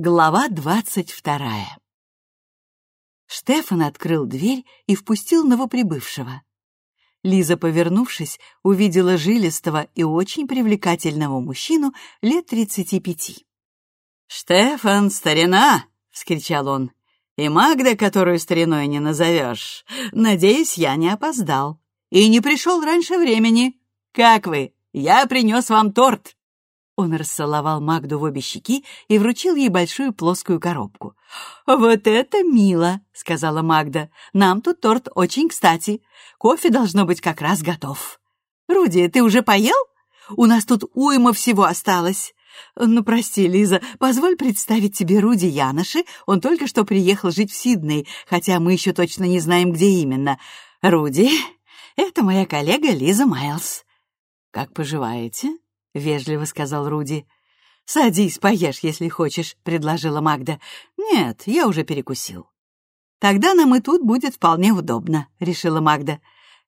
Глава двадцать вторая Штефан открыл дверь и впустил новоприбывшего. Лиза, повернувшись, увидела жилистого и очень привлекательного мужчину лет тридцати пяти. «Штефан, старина!» — вскричал он. «И Магда, которую стариной не назовешь. Надеюсь, я не опоздал. И не пришел раньше времени. Как вы? Я принес вам торт!» Он расцеловал Магду в обе щеки и вручил ей большую плоскую коробку. «Вот это мило!» — сказала Магда. «Нам тут торт очень кстати. Кофе должно быть как раз готов. Руди, ты уже поел? У нас тут уйма всего осталось. Ну, прости, Лиза, позволь представить тебе Руди Яноши. Он только что приехал жить в Сидней, хотя мы еще точно не знаем, где именно. Руди, это моя коллега Лиза Майлз. Как поживаете?» — вежливо сказал Руди. «Садись, поешь, если хочешь», — предложила Магда. «Нет, я уже перекусил». «Тогда нам и тут будет вполне удобно», — решила Магда.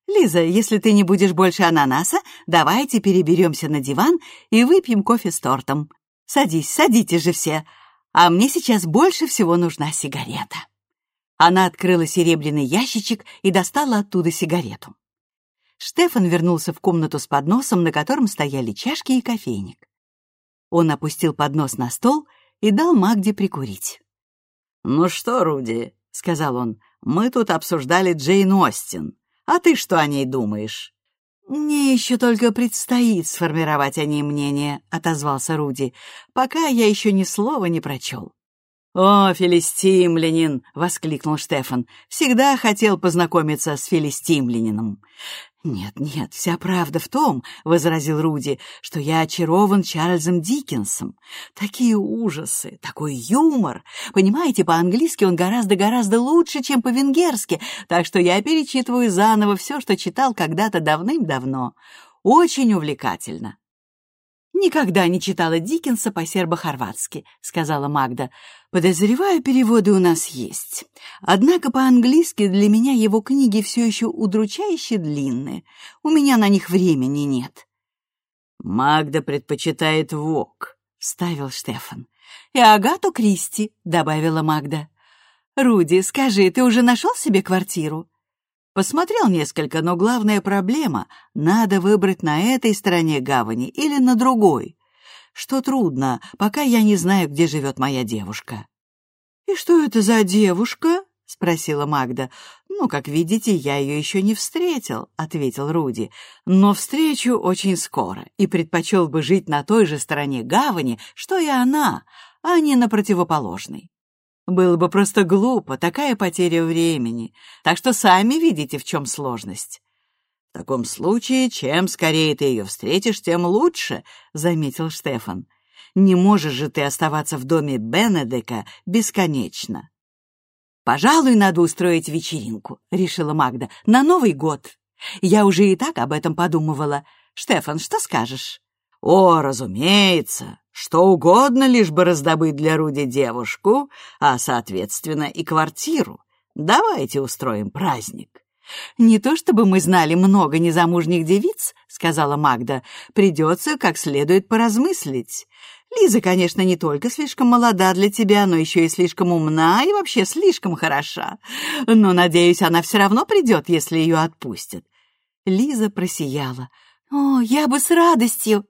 «Лиза, если ты не будешь больше ананаса, давайте переберемся на диван и выпьем кофе с тортом. Садись, садитесь же все. А мне сейчас больше всего нужна сигарета». Она открыла серебряный ящичек и достала оттуда сигарету. Штефан вернулся в комнату с подносом, на котором стояли чашки и кофейник. Он опустил поднос на стол и дал Магде прикурить. «Ну что, Руди», — сказал он, — «мы тут обсуждали Джейн Остин. А ты что о ней думаешь?» «Мне еще только предстоит сформировать о ней мнение», — отозвался Руди, «пока я еще ни слова не прочел». «О, филистимлянин!» — воскликнул Штефан. «Всегда хотел познакомиться с филистимлянином. «Нет, нет, вся правда в том, — возразил Руди, — что я очарован Чарльзом Диккенсом. Такие ужасы, такой юмор. Понимаете, по-английски он гораздо-гораздо лучше, чем по-венгерски, так что я перечитываю заново все, что читал когда-то давным-давно. Очень увлекательно. «Никогда не читала Диккенса по-сербо-хорватски», — сказала Магда. «Подозреваю, переводы у нас есть. Однако по-английски для меня его книги все еще удручающе длинные. У меня на них времени нет». «Магда предпочитает ВОК», — вставил Штефан. «И Агату Кристи», — добавила Магда. «Руди, скажи, ты уже нашел себе квартиру?» Посмотрел несколько, но главная проблема — надо выбрать на этой стороне гавани или на другой. Что трудно, пока я не знаю, где живет моя девушка. «И что это за девушка?» — спросила Магда. «Ну, как видите, я ее еще не встретил», — ответил Руди. «Но встречу очень скоро и предпочел бы жить на той же стороне гавани, что и она, а не на противоположной. Было бы просто глупо, такая потеря времени. Так что сами видите, в чем сложность. «В таком случае, чем скорее ты ее встретишь, тем лучше», — заметил Штефан. «Не можешь же ты оставаться в доме Бенедека бесконечно». «Пожалуй, надо устроить вечеринку», — решила Магда, — «на Новый год. Я уже и так об этом подумывала. Штефан, что скажешь?» «О, разумеется, что угодно, лишь бы раздобыть для Руди девушку, а, соответственно, и квартиру. Давайте устроим праздник». «Не то чтобы мы знали много незамужних девиц», — сказала Магда. «Придется как следует поразмыслить. Лиза, конечно, не только слишком молода для тебя, но еще и слишком умна и вообще слишком хороша. Но, надеюсь, она все равно придет, если ее отпустят». Лиза просияла. «О, я бы с радостью!»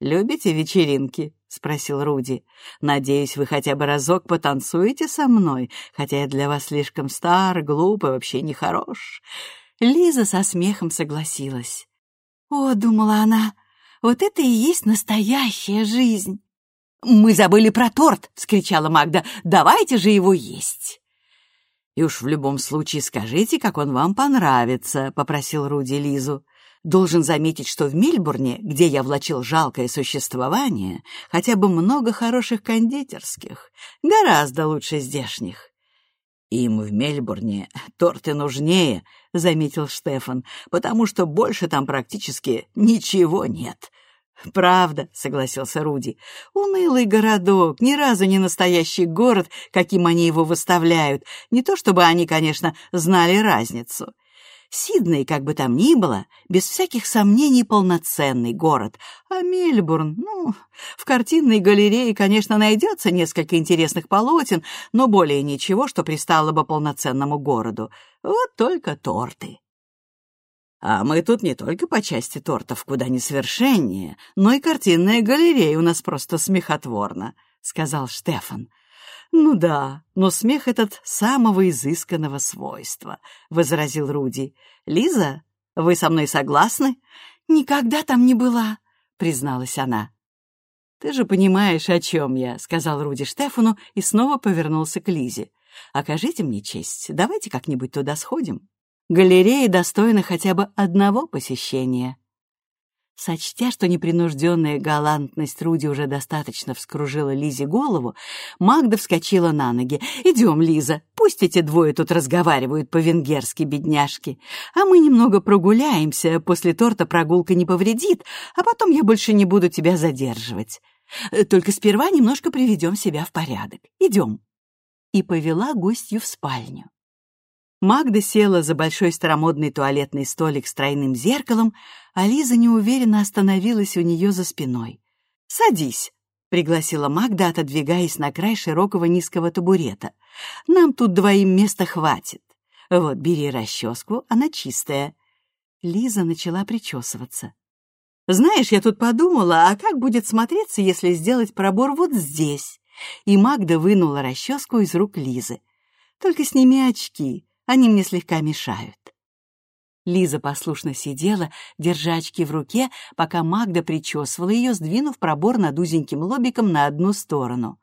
«Любите вечеринки?» — спросил Руди. «Надеюсь, вы хотя бы разок потанцуете со мной, хотя я для вас слишком стар, глуп и вообще нехорош». Лиза со смехом согласилась. «О, — думала она, — вот это и есть настоящая жизнь!» «Мы забыли про торт!» — вскричала Магда. «Давайте же его есть!» «И уж в любом случае скажите, как он вам понравится», — попросил Руди Лизу. Должен заметить, что в Мельбурне, где я влачил жалкое существование, хотя бы много хороших кондитерских, гораздо лучше здешних. «Им в Мельбурне торты нужнее», — заметил Штефан, «потому что больше там практически ничего нет». «Правда», — согласился Руди, — «унылый городок, ни разу не настоящий город, каким они его выставляют, не то чтобы они, конечно, знали разницу. Сидней, как бы там ни было, без всяких сомнений полноценный город. А Мельбурн, ну, в картинной галерее, конечно, найдется несколько интересных полотен, но более ничего, что пристало бы полноценному городу. Вот только торты. А мы тут не только по части тортов куда несовершеннее, но и картинная галерея у нас просто смехотворна, — сказал Штефан. «Ну да, но смех этот самого изысканного свойства», — возразил Руди. «Лиза, вы со мной согласны?» «Никогда там не была», — призналась она. «Ты же понимаешь, о чем я», — сказал Руди Штефану и снова повернулся к Лизе. «Окажите мне честь, давайте как-нибудь туда сходим. Галерея достойна хотя бы одного посещения». Сочтя, что непринужденная галантность Руди уже достаточно вскружила Лизе голову, Магда вскочила на ноги. «Идем, Лиза, пусть эти двое тут разговаривают по-венгерски, бедняжки. А мы немного прогуляемся, после торта прогулка не повредит, а потом я больше не буду тебя задерживать. Только сперва немножко приведем себя в порядок. Идем». И повела гостью в спальню. Магда села за большой старомодный туалетный столик с тройным зеркалом, а Лиза неуверенно остановилась у нее за спиной. «Садись», — пригласила Магда, отодвигаясь на край широкого низкого табурета. «Нам тут двоим места хватит. Вот, бери расческу, она чистая». Лиза начала причесываться. «Знаешь, я тут подумала, а как будет смотреться, если сделать пробор вот здесь?» И Магда вынула расческу из рук Лизы. «Только сними очки, они мне слегка мешают». Лиза послушно сидела, держа очки в руке, пока Магда причесывала ее, сдвинув пробор над узеньким лобиком на одну сторону.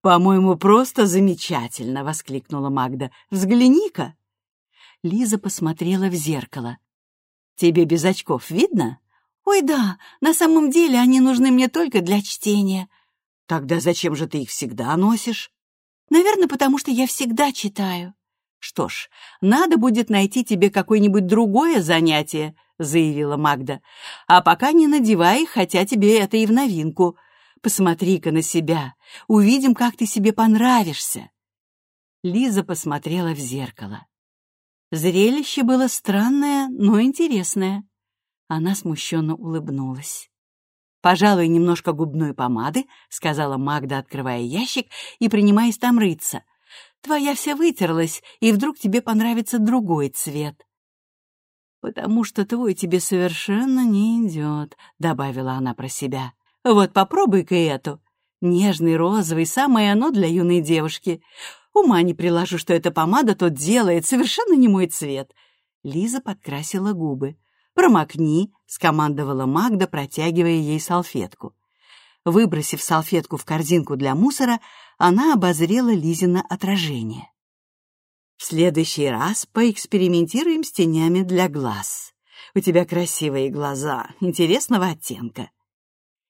«По-моему, просто замечательно!» — воскликнула Магда. «Взгляни-ка!» Лиза посмотрела в зеркало. «Тебе без очков видно?» «Ой, да, на самом деле они нужны мне только для чтения». «Тогда зачем же ты их всегда носишь?» «Наверное, потому что я всегда читаю». «Что ж, надо будет найти тебе какое-нибудь другое занятие», — заявила Магда. «А пока не надевай, хотя тебе это и в новинку. Посмотри-ка на себя, увидим, как ты себе понравишься». Лиза посмотрела в зеркало. Зрелище было странное, но интересное. Она смущенно улыбнулась. «Пожалуй, немножко губной помады», — сказала Магда, открывая ящик и принимаясь там рыться. Твоя вся вытерлась, и вдруг тебе понравится другой цвет. «Потому что твой тебе совершенно не идет», — добавила она про себя. «Вот попробуй-ка эту. Нежный розовый, самое оно для юной девушки. Ума не приложу, что эта помада тут делает, совершенно не мой цвет». Лиза подкрасила губы. «Промокни», — скомандовала Магда, протягивая ей салфетку. Выбросив салфетку в корзинку для мусора, она обозрела Лизина отражение. «В следующий раз поэкспериментируем с тенями для глаз. У тебя красивые глаза, интересного оттенка».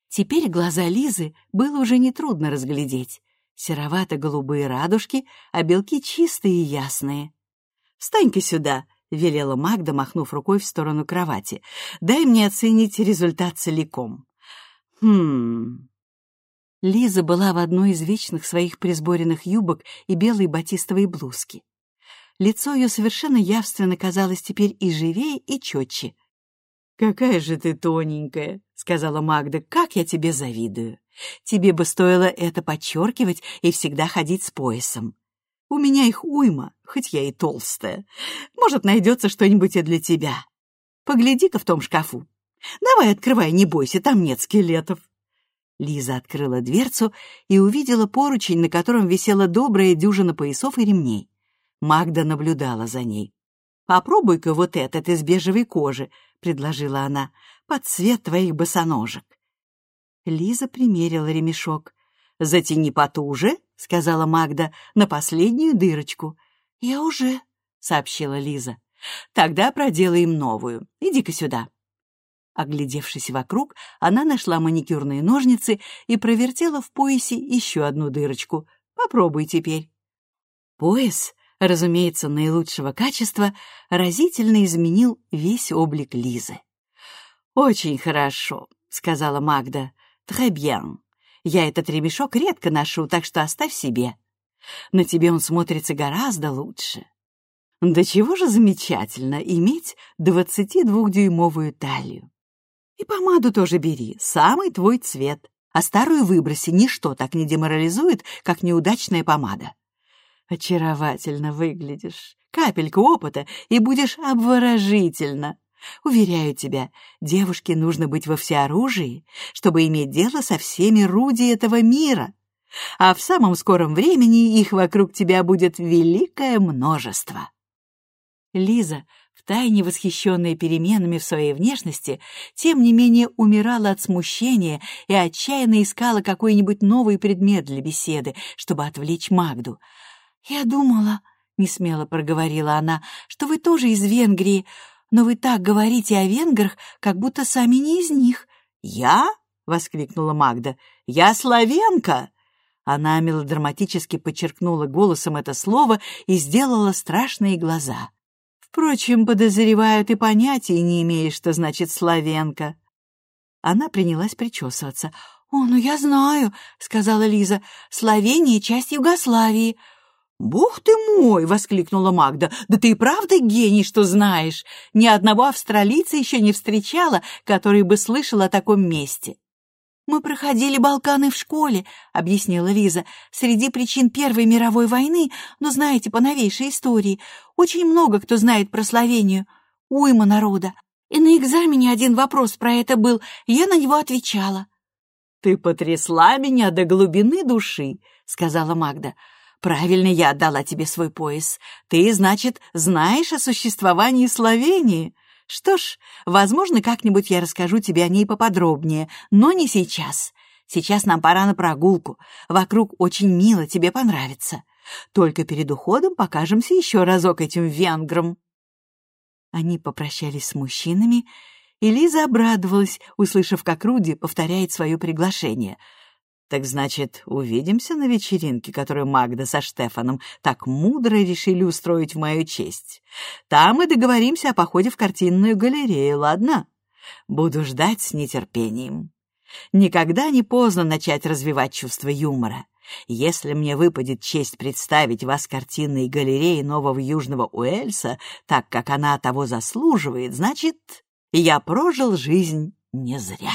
Теперь глаза Лизы было уже нетрудно разглядеть. Серовато-голубые радужки, а белки чистые и ясные. «Встань-ка сюда», — велела Магда, махнув рукой в сторону кровати. «Дай мне оценить результат целиком». «Хм...» Лиза была в одной из вечных своих присборенных юбок и белой батистовой блузки. Лицо ее совершенно явственно казалось теперь и живее, и четче. «Какая же ты тоненькая!» — сказала Магда. «Как я тебе завидую! Тебе бы стоило это подчеркивать и всегда ходить с поясом. У меня их уйма, хоть я и толстая. Может, найдется что-нибудь и для тебя. Погляди-ка в том шкафу. Давай открывай, не бойся, там нет скелетов». Лиза открыла дверцу и увидела поручень, на котором висела добрая дюжина поясов и ремней. Магда наблюдала за ней. «Попробуй-ка вот этот из бежевой кожи», — предложила она, — «под цвет твоих босоножек». Лиза примерила ремешок. «Затяни потуже», — сказала Магда, — «на последнюю дырочку». «Я уже», — сообщила Лиза. «Тогда проделаем новую. Иди-ка сюда». Оглядевшись вокруг, она нашла маникюрные ножницы и провертела в поясе еще одну дырочку. Попробуй теперь. Пояс, разумеется, наилучшего качества, разительно изменил весь облик Лизы. «Очень хорошо», — сказала Магда. «Très bien. Я этот ремешок редко ношу, так что оставь себе. На тебе он смотрится гораздо лучше». Да чего же замечательно иметь 22-дюймовую талию. И помаду тоже бери, самый твой цвет. А старую выброси, ничто так не деморализует, как неудачная помада. Очаровательно выглядишь. Капелька опыта, и будешь обворожительно. Уверяю тебя, девушке нужно быть во всеоружии, чтобы иметь дело со всеми руди этого мира. А в самом скором времени их вокруг тебя будет великое множество. Лиза, втайне восхищенная переменами в своей внешности, тем не менее умирала от смущения и отчаянно искала какой-нибудь новый предмет для беседы, чтобы отвлечь Магду. «Я думала», — несмело проговорила она, — «что вы тоже из Венгрии, но вы так говорите о венграх, как будто сами не из них». «Я?» — воскликнула Магда. «Я славенка!» Она мелодраматически подчеркнула голосом это слово и сделала страшные глаза. Впрочем, подозреваю, ты понятия не имеешь, что значит «славенка». Она принялась причесываться. «О, ну я знаю», — сказала Лиза, — «Словения — часть Югославии». «Бог ты мой!» — воскликнула Магда. «Да ты и правда гений, что знаешь! Ни одного австралийца еще не встречала, который бы слышал о таком месте». «Мы проходили Балканы в школе», — объяснила Лиза, «среди причин Первой мировой войны, но знаете, по новейшей истории, очень много кто знает про Словению. Уйма народа. И на экзамене один вопрос про это был, я на него отвечала». «Ты потрясла меня до глубины души», — сказала Магда. «Правильно я отдала тебе свой пояс. Ты, значит, знаешь о существовании Словении?» Что ж, возможно, как-нибудь я расскажу тебе о ней поподробнее, но не сейчас. Сейчас нам пора на прогулку. Вокруг очень мило, тебе понравится. Только перед уходом покажемся еще разок этим венграм». Они попрощались с мужчинами, и Лиза обрадовалась, услышав, как Руди повторяет свое приглашение — так значит, увидимся на вечеринке, которую Магда со Штефаном так мудро решили устроить в мою честь. Там мы договоримся о походе в картинную галерею, ладно? Буду ждать с нетерпением. Никогда не поздно начать развивать чувство юмора. Если мне выпадет честь представить вас картинной галереи Нового Южного Уэльса, так как она того заслуживает, значит, я прожил жизнь не зря.